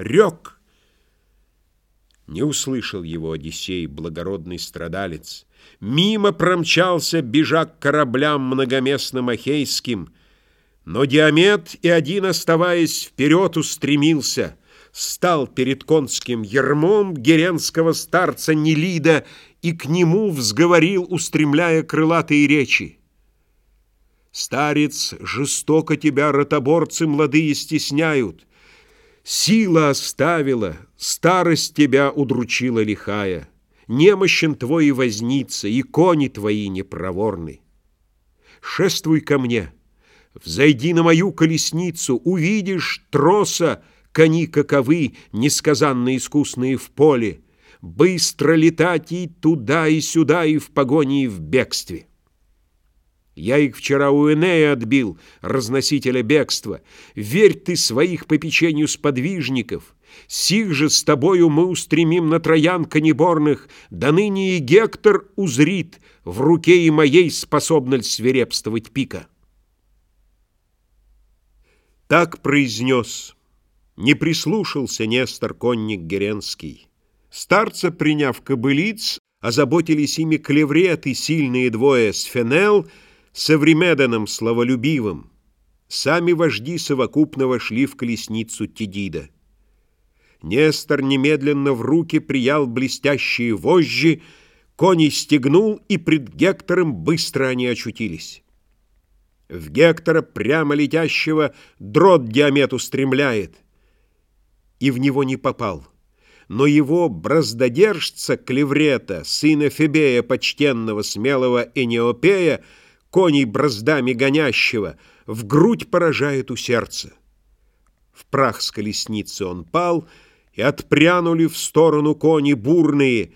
рек. Не услышал его Одиссей, благородный страдалец. Мимо промчался, бежа к кораблям многоместным ахейским, но Диамет и один, оставаясь, вперед устремился, стал перед конским ермом геренского старца Нелида и к нему взговорил, устремляя крылатые речи. Старец, жестоко тебя ротоборцы младые стесняют. Сила оставила, старость тебя удручила лихая. Немощен твой и возница, и кони твои непроворны. Шествуй ко мне, взойди на мою колесницу, увидишь троса, кони каковы, несказанно искусные в поле, быстро летать и туда, и сюда, и в погоне, и в бегстве. Я их вчера у Энея отбил, разносителя бегства. Верь ты своих попечению сподвижников. Сих же с тобою мы устремим на троян конеборных, да ныне и Гектор узрит, в руке и моей способна свирепствовать пика. Так произнес, не прислушался Нестор, конник Геренский. Старца, приняв кобылиц, озаботились ими клевреты, сильные двое, Сфенел — с Эвримеданом славолюбивым, Сами вожди совокупно вошли в колесницу Тедида. Нестор немедленно в руки приял блестящие вожжи, коней стегнул, и пред Гектором быстро они очутились. В Гектора, прямо летящего, дрот Диамет устремляет, и в него не попал. Но его браздодержца Клеврета, сына Фебея почтенного, смелого Энеопея, коней браздами гонящего, в грудь поражает у сердца. В прах с колесницы он пал, и отпрянули в сторону кони бурные.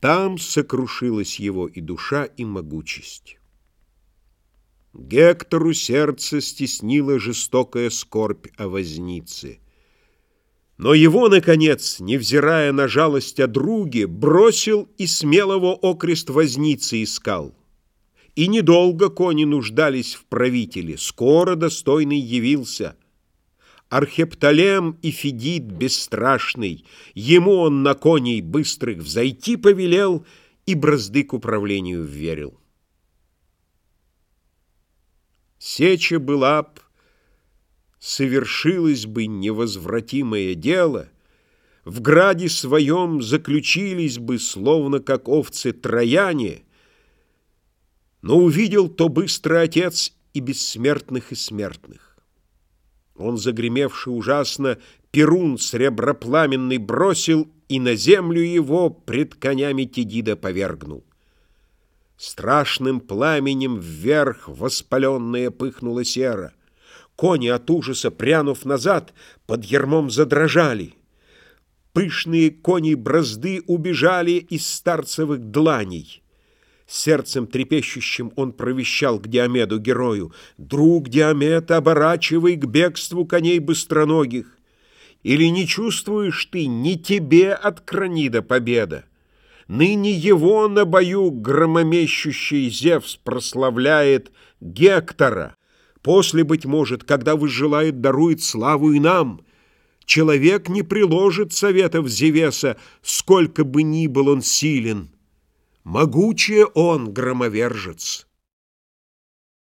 Там сокрушилась его и душа, и могучесть. Гектору сердце стеснила жестокая скорбь о вознице. Но его, наконец, невзирая на жалость о друге, бросил и смелого окрест возницы искал. И недолго кони нуждались в правителе, скоро достойный явился. Архепталем и Федит бесстрашный, ему он на коней быстрых взойти повелел и бразды к управлению верил. Сеча была б, совершилось бы невозвратимое дело, в граде своем заключились бы, словно как овцы трояне, но увидел то быстрый отец и бессмертных, и смертных. Он, загремевший ужасно, перун сребропламенный бросил и на землю его пред конями Тедида повергнул. Страшным пламенем вверх воспаленная пыхнула сера. Кони от ужаса, прянув назад, под ермом задрожали. Пышные кони бразды убежали из старцевых дланей. Сердцем трепещущим он провещал к Диомеду герою, «Друг Диомед, оборачивай к бегству коней быстроногих! Или не чувствуешь ты, не тебе от Кранида победа? Ныне его на бою громомещущий Зевс прославляет Гектора. После, быть может, когда выжелает, дарует славу и нам». Человек не приложит советов Зевеса, сколько бы ни был он силен — Могучее он, громовержец.